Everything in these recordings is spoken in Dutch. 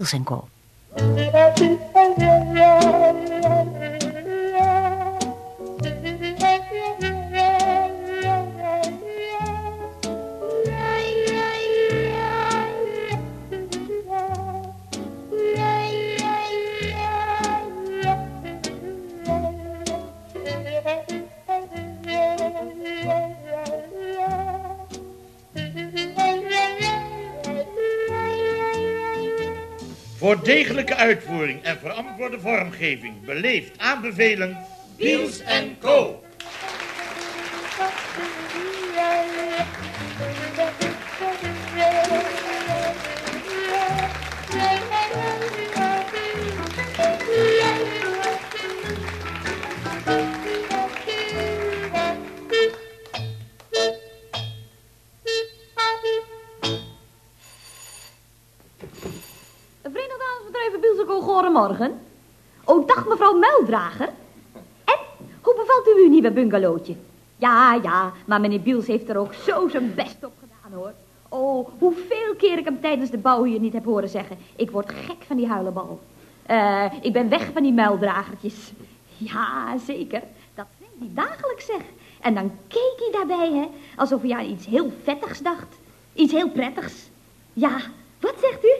Niels Co. Voor degelijke uitvoering en verantwoorde vormgeving beleefd aanbevelen... Biels en Co. bungalowtje? Ja, ja, maar meneer Biels heeft er ook zo zijn best op gedaan, hoor. Oh, hoeveel keer ik hem tijdens de bouw hier niet heb horen zeggen. Ik word gek van die huilenbal. Uh, ik ben weg van die muildragertjes. Ja, zeker. Dat vindt hij dagelijks, zeg. En dan keek hij daarbij, hè. Alsof hij aan iets heel vettigs dacht. Iets heel prettigs. Ja, wat zegt u?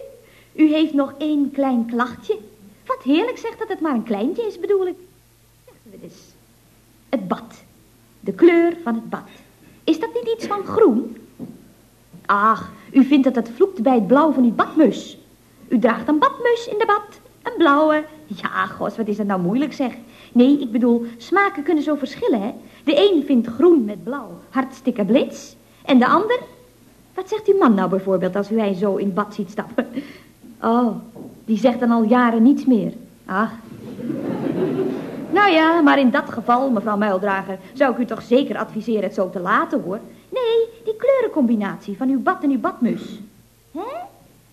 U heeft nog één klein klachtje. Wat heerlijk zegt dat het maar een kleintje is, bedoel ik. Zeggen we dus. Het bad. De kleur van het bad. Is dat niet iets van groen? Ach, u vindt dat het vloekt bij het blauw van uw badmus. U draagt een badmus in de bad. Een blauwe. Ja, gos, wat is dat nou moeilijk zeg. Nee, ik bedoel, smaken kunnen zo verschillen, hè. De een vindt groen met blauw hartstikke blits. En de ander... Wat zegt uw man nou bijvoorbeeld als u hij zo in bad ziet stappen? Oh, die zegt dan al jaren niets meer. Ach. Nou ja, maar in dat geval, mevrouw Muildrager, zou ik u toch zeker adviseren het zo te laten, hoor. Nee, die kleurencombinatie van uw bad en uw badmus. Hè?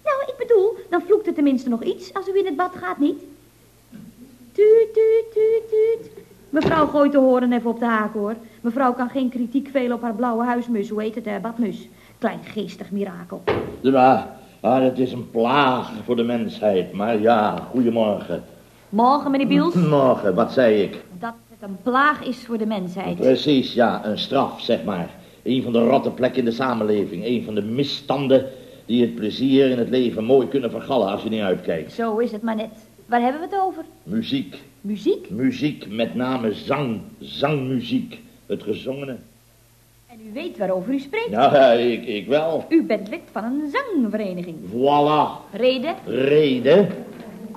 Nou, ik bedoel, dan vloekt het tenminste nog iets als u in het bad gaat, niet? Tuut, tuut, tuut, tuut. Mevrouw gooit de horen even op de haak, hoor. Mevrouw kan geen kritiek velen op haar blauwe huismus, hoe heet het, hè, badmus. Klein geestig mirakel. Ja, Ah, het is een plaag voor de mensheid. Maar ja, goedemorgen. Morgen, meneer Biels? Morgen, wat zei ik? Dat het een plaag is voor de mensheid. Precies, ja, een straf, zeg maar. Een van de rotte plekken in de samenleving. Een van de misstanden die het plezier in het leven mooi kunnen vergallen als je niet uitkijkt. Zo is het maar net. Waar hebben we het over? Muziek. Muziek? Muziek, met name zang. Zangmuziek. Het gezongene. En u weet waarover u spreekt? Ja, ik, ik wel. U bent lid van een zangvereniging. Voilà. Reden? Reden?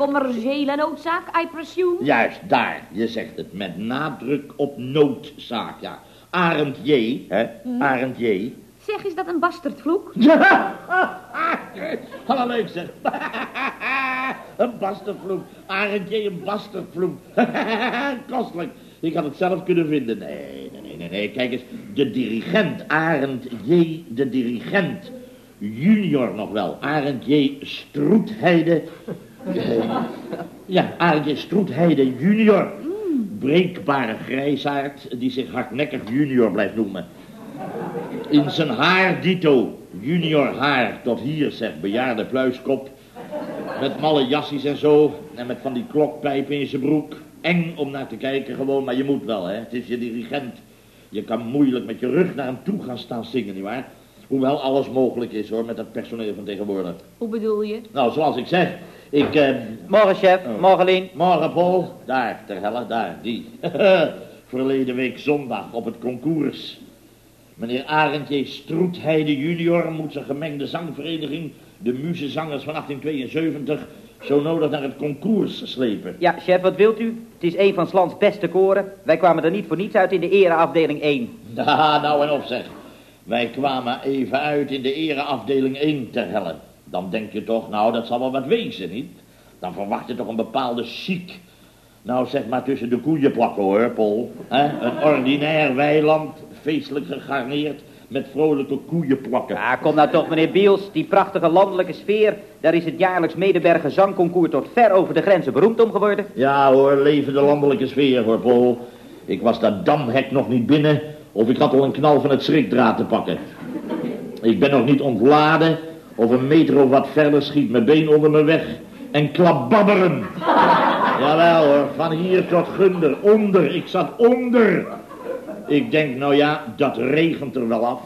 Commerciële noodzaak, I presume? Juist, daar. Je zegt het met nadruk op noodzaak, ja. Arend J, hè? Hm. Arend J. Zeg, is dat een bastardvloek? Hallo leuk zeg. een bastardvloek. Arend J, een bastardvloek. Kostelijk. Ik had het zelf kunnen vinden. Nee, nee, nee, nee. Kijk eens, de dirigent, Arend J. de dirigent. Junior nog wel, Arend J. Stroetheide. Ja, J. Stroetheide junior. Breekbare grijsaard die zich hardnekkig junior blijft noemen. In zijn haar dito, junior haar, tot hier zeg, bejaarde pluiskop. Met malle jassies en zo, en met van die klokpijpen in zijn broek eng om naar te kijken gewoon, maar je moet wel, hè. Het is je dirigent. Je kan moeilijk met je rug naar hem toe gaan staan zingen, nietwaar? Hoewel alles mogelijk is, hoor, met het personeel van tegenwoordig. Hoe bedoel je? Nou, zoals ik zeg, ik... Eh... Morgen, chef. Oh. Morgen, Lien. Morgen, Paul. Daar, ter helle, daar, die. Verleden week zondag op het concours. Meneer Arendje Stroetheide junior moet zijn gemengde zangvereniging... de muzezangers van 1872 zo nodig naar het concours slepen. Ja, chef, wat wilt u? Het is een van Slans beste koren. Wij kwamen er niet voor niets uit in de ereafdeling 1. Ja, nou en op zeg. Wij kwamen even uit in de ereafdeling 1 ter helle. Dan denk je toch, nou, dat zal wel wat wezen, niet? Dan verwacht je toch een bepaalde chic. Nou, zeg maar tussen de koeien plakken, hoor, Paul. Een ordinair weiland, feestelijk gegarneerd met vrolijke koeien plakken. Ja, kom nou toch, meneer Biels. Die prachtige landelijke sfeer. Daar is het jaarlijks Medebergen zangconcours tot ver over de grenzen beroemd om geworden. Ja hoor, leven de landelijke sfeer hoor, Paul. Ik was dat damhek nog niet binnen... of ik had al een knal van het schrikdraad te pakken. Ik ben nog niet ontladen... of een meter of wat verder schiet mijn been onder me weg... en klababberen. Jawel hoor, van hier tot Gunder, onder, ik zat onder. Ik denk, nou ja, dat regent er wel af.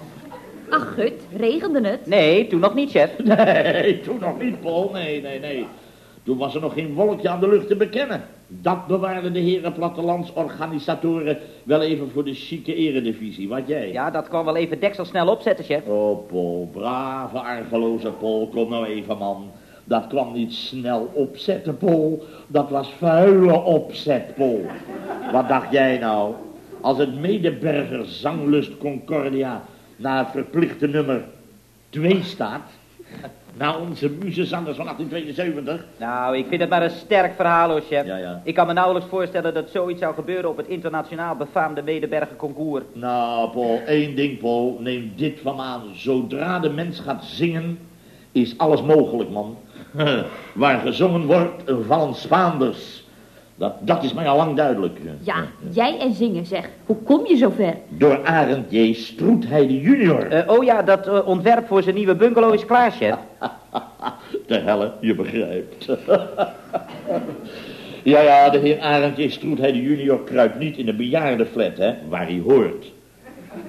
Ach, gut, regende het? Nee, toen nog niet, chef. Nee, toen nog niet, Paul, nee, nee, nee. Toen was er nog geen wolkje aan de lucht te bekennen. Dat bewaarden de heren plattelandsorganisatoren wel even voor de chique eredivisie. Wat jij? Ja, dat kwam wel even deksel snel opzetten, chef. Oh, Paul, brave, argeloze Paul, kom nou even, man. Dat kwam niet snel opzetten, Paul. Dat was vuile opzet, Paul. Wat dacht jij nou? Als het Medeberger Zanglust Concordia na het verplichte nummer 2 staat... Na onze muzezangers van 1872. Nou, ik vind het maar een sterk verhaal, hoor, chef. Ja, ja. Ik kan me nauwelijks voorstellen dat zoiets zou gebeuren op het internationaal befaamde Medebergen concours. Nou, Paul, één ding, Paul. Neem dit van me aan. Zodra de mens gaat zingen, is alles mogelijk, man. Waar gezongen wordt, vallen Spaanders. Dat, dat is mij al lang duidelijk. Ja, jij en zingen, zeg. Hoe kom je zover? Door Arend J. Stroetheide junior. Eh, oh ja, dat eh, ontwerp voor zijn nieuwe bungalow is klaar, chef. De helle, je begrijpt. ja, ja, de heer Arend J. Stroetheide junior kruipt niet in de bejaardenflat, hè, waar hij hoort.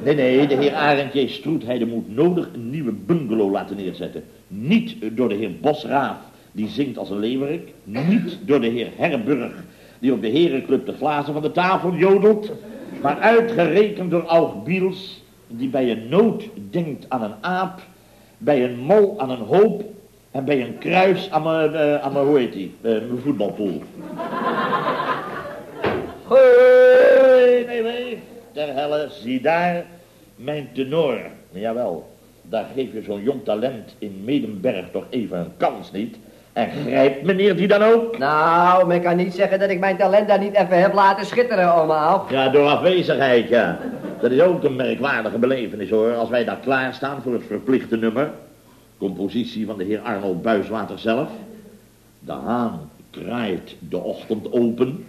Nee, nee, de heer Arend J. Stroetheide moet nodig een nieuwe bungalow laten neerzetten. Niet door de heer Bosraaf, die zingt als een leeuwerik. Niet door de heer Herburg, die op de herenclub de glazen van de tafel jodelt. Maar uitgerekend door Aug Biels, die bij een nood denkt aan een aap, bij een mol aan een hoop en bij een kruis aan mijn, eh, aan mijn hoe heet die, eh, mijn voetbalpool. Hoi, nee, nee, ter helle, zie daar mijn tenor. Jawel, daar geef je zo'n jong talent in Medenberg toch even een kans niet. En grijpt meneer die dan ook? Nou, men kan niet zeggen dat ik mijn talent daar niet even heb laten schitteren, oma. Ja, door afwezigheid, ja. Dat is ook een merkwaardige belevenis, hoor. Als wij daar klaarstaan voor het verplichte nummer. Compositie van de heer Arnold Buiswater zelf. De haan kraait de ochtend open.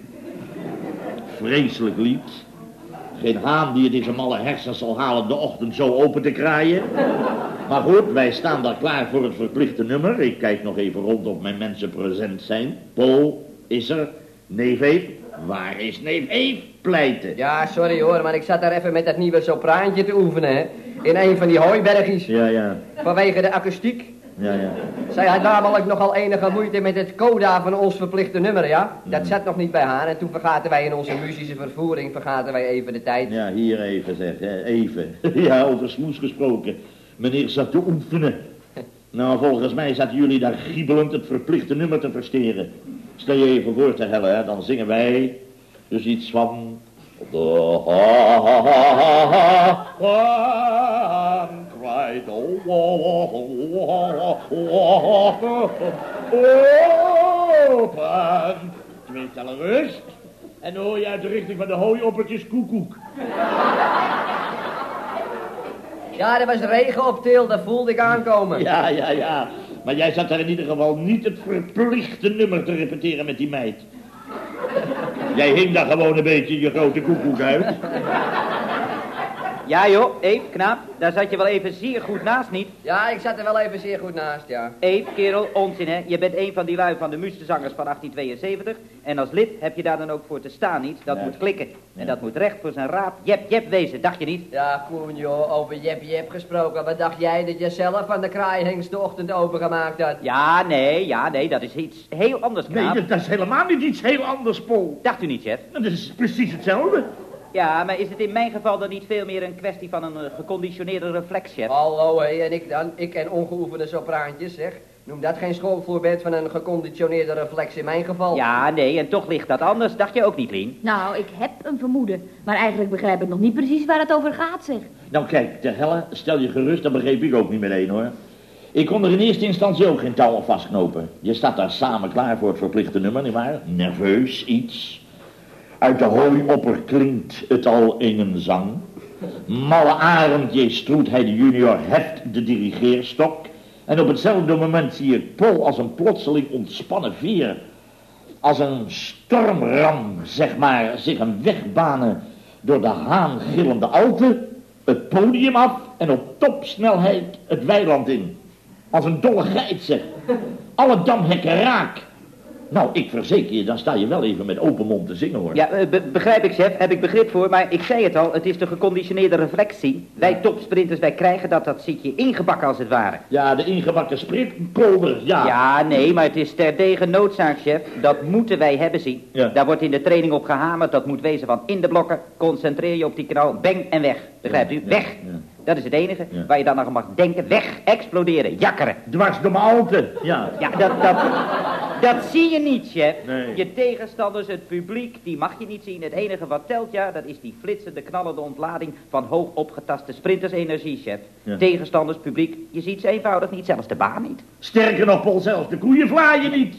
Vreselijk lied. Geen haan die het in zijn malle hersens zal halen de ochtend zo open te kraaien. Maar goed, wij staan daar klaar voor het verplichte nummer. Ik kijk nog even rond of mijn mensen present zijn. Paul is er. Neef Eef. Waar is neef Eef? Pleiten. Ja, sorry hoor, maar ik zat daar even met dat nieuwe sopraantje te oefenen, hè. In een van die hooibergjes. Ja, ja. Vanwege de akoestiek. Ja, ja. Zij had namelijk nogal enige moeite met het coda van ons verplichte nummer, ja. Dat zat nog niet bij haar en toen vergaten wij in onze muzische vervoering, vergaten wij even de tijd. Ja, hier even zeg, hè. even. Ja, over smoes gesproken. Meneer zat te oefenen. Nou, volgens mij zaten jullie daar giebelend het verplichte nummer te versteren. Stel je even voor te hellen, hè. Dan zingen wij dus iets van... De oh, oh, open. Twee tellen rust. En dan hoor je uit de richting van de hooioppertjes koekoek. Ja, er was regen op til, dat voelde ik aankomen. Ja, ja, ja. Maar jij zat daar in ieder geval niet het verplichte nummer te repeteren met die meid. Jij hing daar gewoon een beetje je grote koekoek uit. Ja joh, Eef, knaap, daar zat je wel even zeer goed naast, niet? Ja, ik zat er wel even zeer goed naast, ja. Eef, kerel, onzin hè. Je bent een van die lui van de muziekzangers van 1872. En als lid heb je daar dan ook voor te staan, niet? Dat Nee. moet klikken. En dat moet recht voor zijn raap jep jep wezen, dacht je niet? Ja, Koen, joh, over Jep Jep gesproken. Wat dacht jij dat je zelf van de kraaihengst de ochtend opengemaakt had? Ja, nee, ja, nee, dat is iets heel anders, Nee, knaap. dat, dat is helemaal niet iets heel anders, Paul. Dacht u niet, chef? Dat is precies hetzelfde. Ja, maar is het in mijn geval dan niet veel meer een kwestie van een eh, geconditioneerde reflex, chef? Hallo, hé, en ik dan? Ik en ongeoefende sopraantjes, zeg. Noem dat geen schoolvoorbeeld van een geconditioneerde reflex in mijn geval? Ja, nee, en toch ligt dat anders, dacht je ook niet, Lien? Nou, ik heb een vermoeden. Maar eigenlijk begrijp ik nog niet precies waar het over gaat, zeg. Nou kijk, ter helle, stel je gerust, dat begreep ik ook niet meteen hoor. Ik kon er in eerste instantie ook geen touw aan vastknopen. Je staat daar samen klaar voor het verplichte nummer, nietwaar? Nerveus, iets. Uit de hooiopper klinkt het al in een zang. Malle Arend J. Stroetheide junior heft de dirigeerstok. En op hetzelfde moment zie ik Paul als een plotseling ontspannen veer. Als een stormram, zeg maar, zich een weg banen door de haangillende alte. Het podium af en op topsnelheid het weiland in. Als een dolle geit zeg. Alle damhekken raak. Nou, ik verzeker je, dan sta je wel even met open mond te zingen, hoor. Ja, eh, be- begrijp ik, chef. Heb ik begrip voor. Maar ik zei het al, het is de geconditioneerde reflexie. Wij topsprinters, wij krijgen dat. Dat zit je ingebakken als het ware. Ja, de ingebakken sprintkolder, ja. Ja, nee, maar het is terdege noodzaak, chef. Dat moeten wij hebben zien. Ja. Daar wordt in de training op gehamerd. Dat moet wezen van in de blokken. Concentreer je op die knal. Bang en weg. Begrijpt u? Weg. ja. Dat is het enige Ja. waar je dan nog mag denken. Weg. Exploderen. Jakkeren. Dwars door mijn alten, ja. Ja, dat, dat, dat zie je niet, chef. Nee. Je tegenstanders, het publiek, die mag je niet zien. Het enige wat telt, ja, dat is die flitsende, knallende ontlading van hoog opgetaste sprintersenergie, chef. Ja. Tegenstanders, publiek, je ziet ze eenvoudig niet, zelfs de baan niet. Sterker nog, Paul, zelfs de koeien vlaaien niet.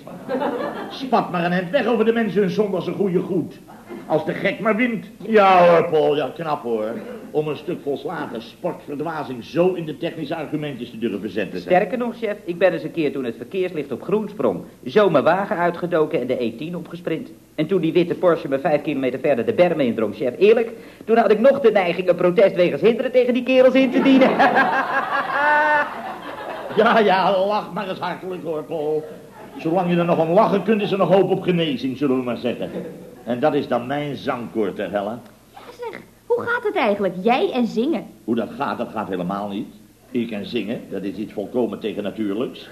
Spat maar een end weg over de mensen hun zondags een goede goed. Als de gek maar wint. Ja hoor, Paul, ja, knap hoor. Om een stuk volslagen sportverdwazing zo in de technische argumentjes te durven zetten. Sterker nog, chef, ik ben eens een keer toen het verkeerslicht op groen sprong, zo mijn wagen uitgedoken en de E10 opgesprint. En toen die witte Porsche me vijf kilometer verder de berm indrong, chef, eerlijk, toen had ik nog de neiging een protest wegens hinderen tegen die kerels in te dienen. Ja, ja, lach maar eens hartelijk hoor, Paul. Zolang je er nog om lachen kunt, is er nog hoop op genezing, zullen we maar zeggen. En dat is dan mijn zangkoor ter helle. Ja, zeg, hoe gaat het eigenlijk? Jij en zingen. Hoe dat gaat, dat gaat helemaal niet. Ik en zingen, dat is iets volkomen tegennatuurlijks.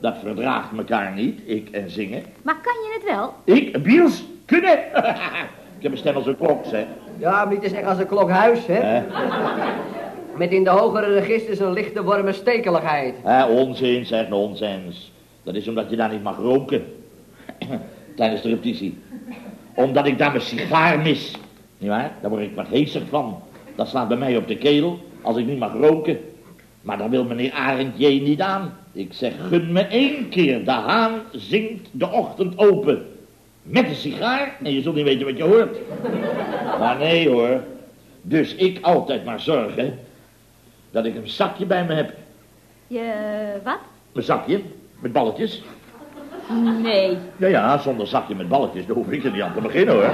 Dat verdraagt elkaar niet, ik en zingen. Maar kan je het wel? Ik, Biels, kunnen. ik heb een stem als een klok, zeg. Ja, maar niet te zeggen als een klokhuis, hè? Hè? Met in de hogere registers een lichte wormenstekeligheid. Hè, onzin, zeg, nonsens. Dat is omdat je daar niet mag roken. Tijdens de repetitie. Omdat ik daar mijn sigaar mis. Nietwaar? Daar word ik wat heesig van. Dat slaat bij mij op de keel als ik niet mag roken. Maar daar wil meneer Arend J. niet aan. Ik zeg, gun me één keer. De haan zingt de ochtend open. Met een sigaar en je zult niet weten wat je hoort. Maar nee hoor. Dus ik altijd maar zorgen dat ik een zakje bij me heb. Je, wat? Mijn zakje, met balletjes. Nee. Ja, ja, zonder zakje met balletjes, daar hoef ik er niet aan te beginnen, hoor.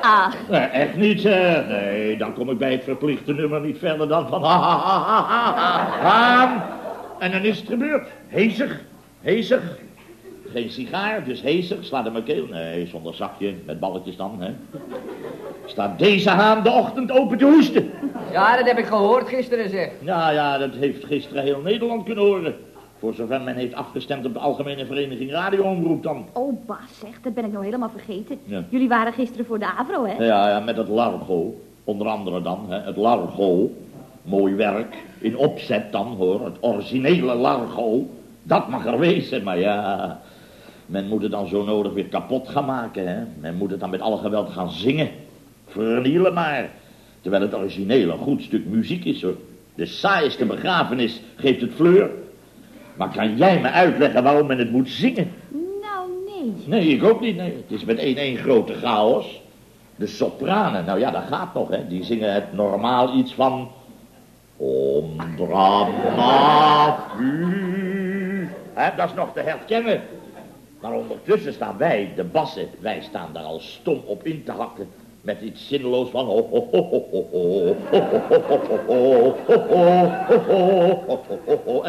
Ach, Nee, echt niet, zeg. Nee, dan kom ik bij het verplichte nummer niet verder dan van ha, ha, ha, ha, ha, ha. En dan is het gebeurd. Hezig, hezig. Geen sigaar, dus hezig, slaat in mijn keel. Nee, zonder zakje, met balletjes dan, hè. Staat deze haan de ochtend open te hoesten. Ja, dat heb ik gehoord gisteren, zeg. Ja, ja, dat heeft gisteren heel Nederland kunnen horen. Voor zover men heeft afgestemd op de Algemene Vereniging Radioomroep dan. oh Bas, zeg, dat ben ik nou helemaal vergeten. Ja. Jullie waren gisteren voor de Avro, hè? Ja, ja, met het largo. Onder andere dan, hè, het largo. Mooi werk. In opzet dan, hoor. Het originele largo. Dat mag er wezen, maar ja... Men moet het dan zo nodig weer kapot gaan maken, hè. Men moet het dan met alle geweld gaan zingen. Vernielen maar. Terwijl het originele een goed stuk muziek is, hoor. De saaiste begrafenis geeft het fleur. Maar kan jij me uitleggen waarom men het moet zingen? Nou, nee. Nee, ik ook niet. Nee. Het is met één één grote chaos. De sopranen, nou ja, dat gaat nog, hè. Die zingen het normaal iets van... Om dramavu. Hè, dat is nog te herkennen. Maar ondertussen staan wij, de bassen, wij staan daar al stom op in te hakken. Met iets zinloos van... ho, ho, ho, ho, ho, ho, ho, ho, ho, ho, ho, ho, ho, ho, ho, ho,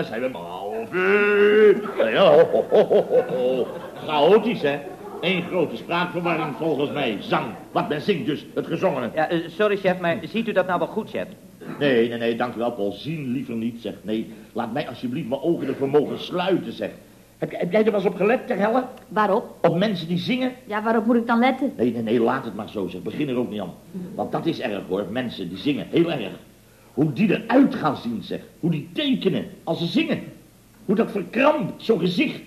Ja, ho, ho, ho, ho, ho, ho. Chaotisch, hè? Eén grote spraakverwarring volgens mij. Zang. Wat men zingt dus, het gezongene. Ja, eh, sorry, chef, maar ziet u dat nou wel goed, chef? Nee, nee, nee, dank u wel, Paul. Zien liever niet, zeg. Nee, laat mij alsjeblieft mijn ogen ervoor mogen sluiten, zeg. Heb, jij- heb jij er wel eens op gelet, ter helle? Waarop? Op mensen die zingen? Ja, waarop moet ik dan letten? Nee, nee, nee, laat het maar zo, zeg. Begin er ook niet aan. Want dat is erg, hoor. Mensen die zingen, heel erg. Hoe die eruit gaan zien, zeg. Hoe die tekenen als ze zingen. Hoe dat verkrampt, zo'n gezicht.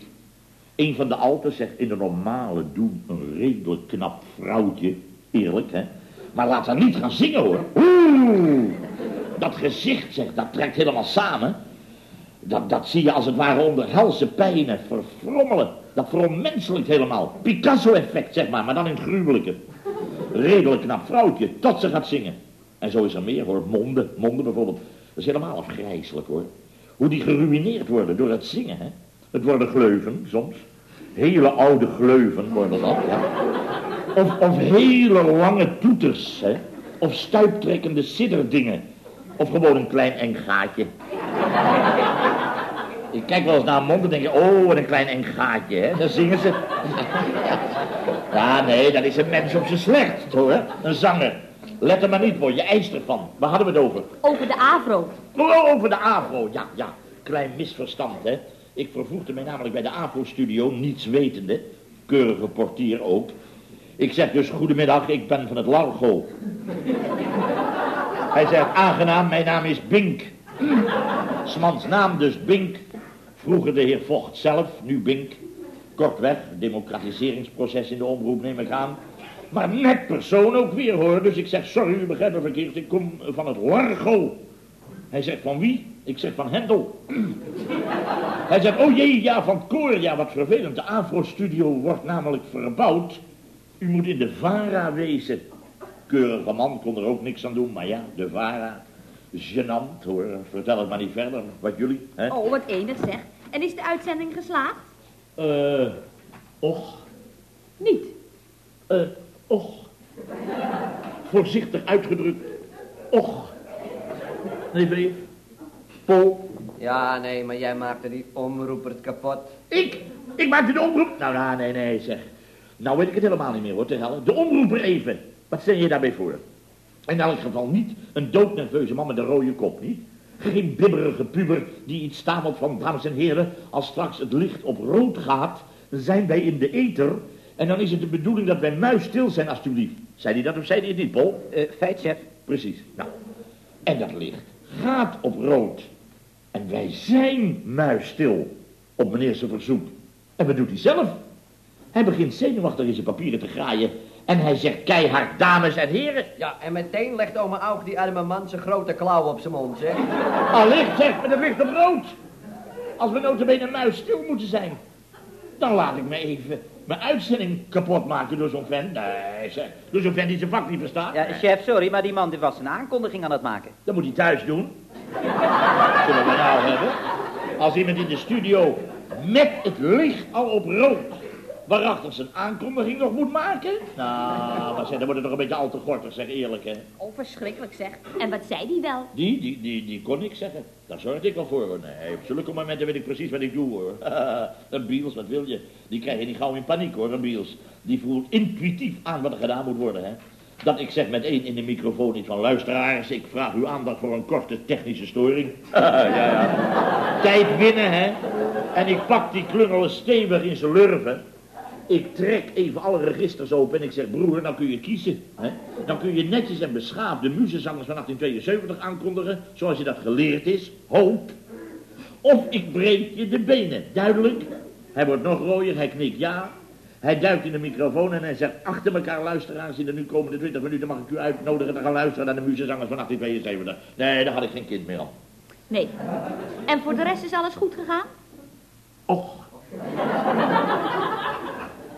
Een van de alten zegt in de normale doen een redelijk knap vrouwtje. Eerlijk, hè. Maar laat haar niet gaan zingen, hoor. Oeh, dat gezicht, zeg, dat trekt helemaal samen. Dat, dat zie je als het ware onder helse pijnen verfrommelen. Dat veronmenselijkt helemaal. Picasso-effect, zeg maar, maar dan in gruwelijke. Redelijk knap vrouwtje, tot ze gaat zingen. En zo is er meer, hoor. Monden, monden bijvoorbeeld. Dat is helemaal afgrijzelijk, hoor. Hoe die geruineerd worden door het zingen, hè. Het worden gleuven, soms. Hele oude gleuven worden dat, ja. Of, of hele lange toeters, hè. Of stuiptrekkende sidderdingen. Of gewoon een klein eng gaatje. Ik kijk wel eens naar een mond en denk oh, een klein eng gaatje, hè. Dan zingen ze. Ja, nee, dat is een mens op zijn slecht, hoor. Een zanger. Let er maar niet voor, je eist ervan. Waar hadden we het over? Over de AVRO. Over de AVRO, ja, ja. Klein misverstand, hè. Ik vervoegde mij namelijk bij de AVRO-studio, niets wetende. Keurige portier ook. Ik zeg dus, goedemiddag, ik ben van het Largo. Hij zegt, aangenaam, mijn naam is Bink. Smans naam dus Bink. Vroeger de heer Vocht zelf, nu Bink. Kortweg, democratiseringsproces in de omroep neem ik aan. Maar met persoon ook weer hoor. Dus ik zeg, sorry, u begrijpt me verkeerd, ik kom van het Largo. Hij zegt, van wie? Ik zeg, van Hendel. Hij zegt, oh jee, ja, van Koor, ja, wat vervelend. De Afro-studio wordt namelijk verbouwd. U moet in de VARA wezen. Keurige man kon er ook niks aan doen, maar ja, de VARA. Genant hoor, vertel het maar niet verder. Wat jullie, hè? Oh, wat enig zeg. En is de uitzending geslaagd? Eh, och, Niet. eh, och. Voorzichtig uitgedrukt. Och. Nee, brief. Paul. Ja, nee, maar jij maakte die omroeper het kapot. Ik? Ik maakte de omroep? Nou, nou, nee, nee, zeg. Nou weet ik het helemaal niet meer, hoor, te helle. De omroeper even. Wat stel je daarbij voor? In elk geval niet een doodnerveuze man met een rode kop, niet? Geen bibberige puber die iets stamelt van, dames en heren, als straks het licht op rood gaat, dan zijn wij in de ether en dan is het de bedoeling dat wij muisstil zijn, alstublieft. Zei hij dat of zei hij het niet, Paul? Eh, feit, chef. Precies. Nou, en dat licht gaat op rood. En wij zijn muisstil op meneer zijn verzoek. En wat doet hij zelf? Hij begint zenuwachtig in zijn papieren te graaien. En hij zegt keihard, dames en heren. Ja, en meteen legt oma Aug die arme man zijn grote klauw op zijn mond, zeg. Allicht zegt met het licht op rood. Als we notabene muisstil moeten zijn. Dan laat ik me even mijn uitzending kapot maken door zo'n vent. Nee, zeg. Door zo'n vent die zijn vak niet verstaat. Ja, chef, sorry, maar die man die was een aankondiging aan het maken. Dat moet hij thuis doen. Zullen we nou hebben? Als iemand in de studio met het licht al op rood waarachtig zijn aankondiging nog moet maken? Nou, maar zeg, dan wordt het nog een beetje al te gortig, zeg eerlijk, hè. Oh, verschrikkelijk zeg. En wat zei die wel? Die, die, die, die kon ik zeggen. Daar zorgde ik wel voor. hoor. Nee, op zulke momenten weet ik precies wat ik doe, hoor. een Biels, wat wil je? Die krijg je niet gauw in paniek, hoor, een Biels. Die voelt intuïtief aan wat er gedaan moet worden, hè. Dat ik zeg met één in de microfoon niet van luisteraars, ik vraag uw aandacht voor een korte technische storing. ja, ja. Tijd winnen, hè. En ik pak die klungel stevig in zijn lurven. Ik trek even alle registers open en ik zeg, broer, nou kun je kiezen. Hè? Dan kun je netjes en beschaafd de muzenzangers van 1872 aankondigen, zoals je dat geleerd is. Hoop. Of ik breek je de benen. Duidelijk? Hij wordt nog rooier, hij knikt ja. Hij duikt in de microfoon en hij zegt, achter elkaar luisteraars in de nu komende 20 minuten mag ik u uitnodigen te gaan luisteren naar de muzenzangers van 1872. Nee, daar had ik geen kind meer aan. Nee. En voor de rest is alles goed gegaan? Och,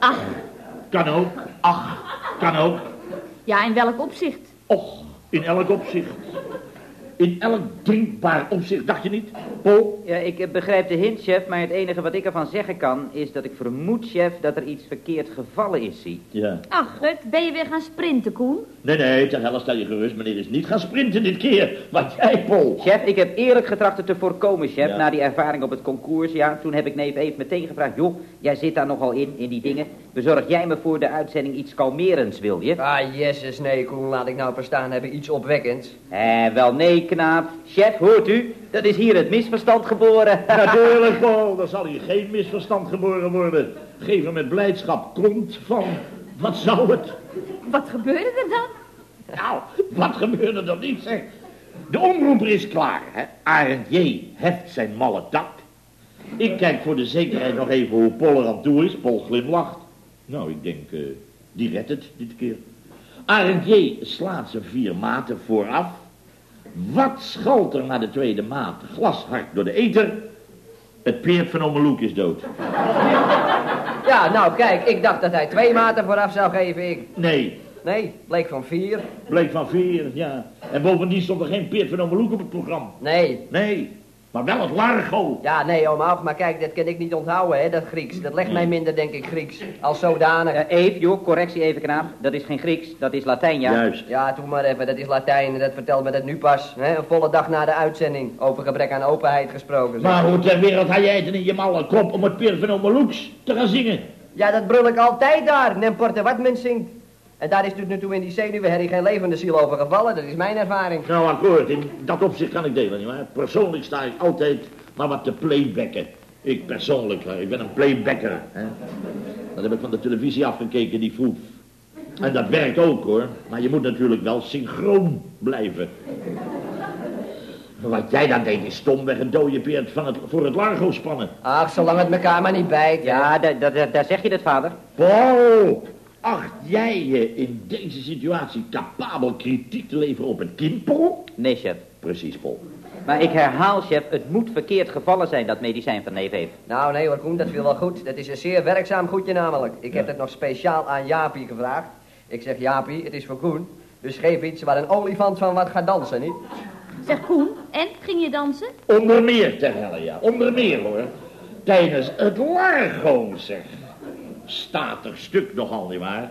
Ach, kan ook. Ach, kan ook. ja, in welk opzicht? Och, in elk opzicht. In elk drinkbaar opzicht, dacht je niet? Paul? Ja, ik eh, begrijp de hint, chef, maar het enige wat ik ervan zeggen kan... is dat ik vermoed, chef, dat er iets verkeerd gevallen is, zie. Ja. Ach, Rut, ben je weer gaan sprinten, Koen? Nee, nee, ten helle stel je gerust. Meneer is niet gaan sprinten dit keer. Wat jij, Paul? Chef, ik heb eerlijk getracht het te voorkomen, chef. Ja. Na die ervaring op het concours, ja. Toen heb ik neef even meteen gevraagd... joh, jij zit daar nogal in, in die dingen. Bezorg jij me voor de uitzending iets kalmerends, wil je? Ah, jezus, nee, Koen, laat ik nou verstaan hebben iets opwekkends. Eh, wel nee, knaap. Chef, hoort u? Dat is hier het misverstand geboren. Natuurlijk, Paul. Dan zal hier geen misverstand geboren worden. Geef hem met blijdschap kont van... Wat zou het? Wat gebeurde er dan? Nou, wat gebeurde er dan niet, zeg? De omroeper is klaar, hè? Arend J. heft zijn malle tak. Ik kijk voor de zekerheid nog even hoe Paul er aan toe is. Paul glimlacht. Nou, ik denk, eh, die redt het dit keer. J. slaat zijn vier maten vooraf. Wat schalt er naar de tweede maat? Glashard door de eter. Het peert van Omeloek is dood. Ja, nou kijk, ik dacht dat hij twee maten vooraf zou geven, ik. Nee, Nee, bleek van vier. bleek van vier, ja. En bovendien stond er geen peert van Omeloek op het programma. Nee, Nee, Maar wel het Largo. Ja, nee, oom Aug, maar kijk, dat kan ik niet onthouden, hè, dat Grieks. Dat legt mij minder, denk ik, Grieks. Als zodanig. Eve, joh, correctie even knaap. Dat is geen Grieks, dat is Latijn, ja. Juist. Ja, doe maar even, dat is Latijn, dat vertelt me dat nu pas. Hè? Een volle dag na de uitzending, over gebrek aan openheid gesproken. zeg. Maar hoe ter wereld had jij het in je malle kop om het Pier van Omelux te gaan zingen? Ja, dat brul ik altijd daar, n'importe wat men zingt. En daar is tot nu toe in die zenuwenherrie geen levende ziel over gevallen, dat is mijn ervaring. Nou, akkoord, in dat opzicht kan ik delen, nietwaar? Persoonlijk sta ik altijd maar wat te playbacken. Ik persoonlijk, hè, ik ben een playbacker. Hè? Dat heb ik van de televisie afgekeken, die foef. En dat werkt ook hoor, maar je moet natuurlijk wel synchroon blijven. Wat jij dan deed is stomweg een dode peert van het, voor het Largo spannen. Ach, zolang het elkaar maar niet bijt. Ja, da- da- da- daar zeg je het, vader. Paul, acht jij je in deze situatie capabel kritiek te leveren op het kindpol? Nee, chef. Precies, Paul. Maar ik herhaal, chef, het moet verkeerd gevallen zijn, dat medicijn van neef heeft. Nou, nee hoor, Koen, dat viel wel goed. Dat is een zeer werkzaam goedje namelijk. Ik heb het nog speciaal aan Jaapie gevraagd. Ik zeg, Jaapie, het is voor Koen. Dus geef iets waar een olifant van wat gaat dansen, niet? Zeg Koen, en ging je dansen? Onder meer ter helle, ja. Onder meer, hoor. Tijdens het Largo, zeg. Statig stuk nogal, nietwaar?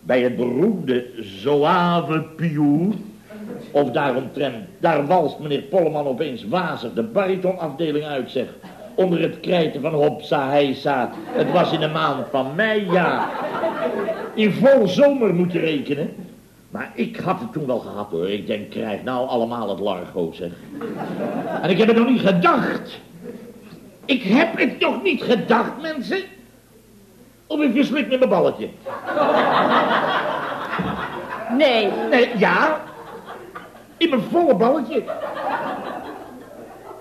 Bij het beroemde Zoave Piou. Of daaromtrent, daar walst meneer Polleman opeens wazig de baritonafdeling uit, zeg. Onder het krijten van Hopsa Heisa. Het was in de maand van mei, ja. In vol zomer moet je rekenen. Maar ik had het toen wel gehad hoor. Ik denk, krijg nou allemaal het Largo, zeg. En ik heb het nog niet gedacht. Ik heb het nog niet gedacht, mensen. Of ik verslik met mijn balletje. Nee. Nee, ja. In mijn volle balletje.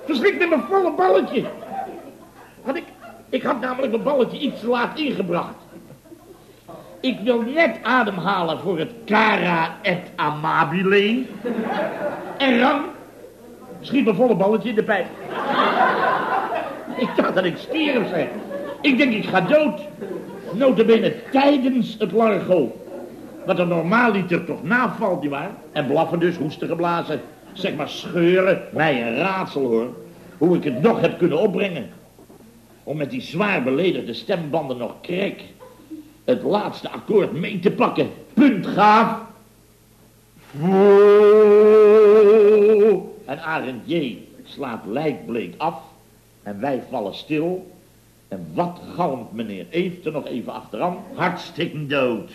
Verslik met mijn volle balletje. Had ik, ik had namelijk mijn balletje iets te laat ingebracht. Ik wil net ademhalen voor het cara et amabile. En ram, schiet mijn volle balletje in de pijp. Ik dacht dat ik stierf, zeg. Ik denk ik ga dood. Notabene tijdens het largo. Wat er normaal niet er toch navalt, nietwaar? En blaffen dus, hoesten geblazen. Zeg maar scheuren, mij een raadsel hoor. Hoe ik het nog heb kunnen opbrengen. Om met die zwaar beledigde stembanden nog krek het laatste akkoord mee te pakken. Punt gaaf. En Arend J. slaat lijkbleek af. En wij vallen stil. En wat galmt meneer Eeft er nog even achteraan? Hartstikke dood.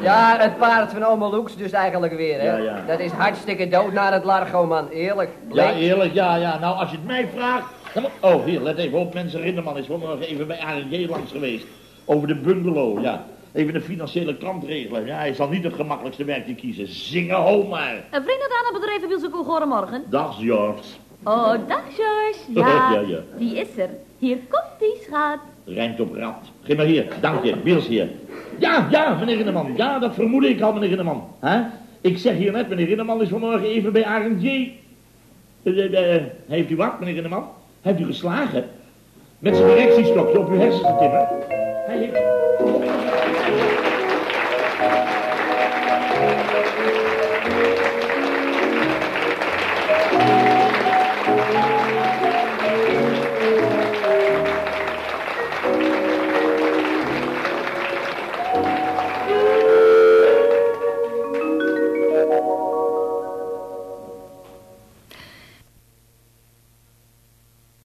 Ja, het paard van Oma Loeks dus eigenlijk weer, hè? Ja, ja. Dat is hartstikke dood naar het Largo, man. Eerlijk. Ja, eerlijk, ja, ja. Nou, als je het mij vraagt... Oh, hier, let even op, mensen. Rinderman is vanmorgen even bij ANJ langs geweest. Over de bungalow, ja. Even de financiële kant regelen. Ja, hij zal niet het gemakkelijkste werkje kiezen. Zingen ho maar. Een vriend aan het bedrijf wil zoeken goedemorgen. Dag, George. Oh, dag George. Ja, Ja, ja. die is er. Hier komt die schat. Rijmt op rat. Geef maar hier, dank je. Biels hier. Ja, ja, meneer Rinderman. Ja, dat vermoed ik al, meneer Rinderman. Hè? Ik zeg hier net, meneer Rinderman is vanmorgen even bij ANJ. Eh, eh, eh, heeft u wat, meneer Rinderman? Heeft u geslagen? Met zijn correctiestokje op uw getimmerd? Hij heeft...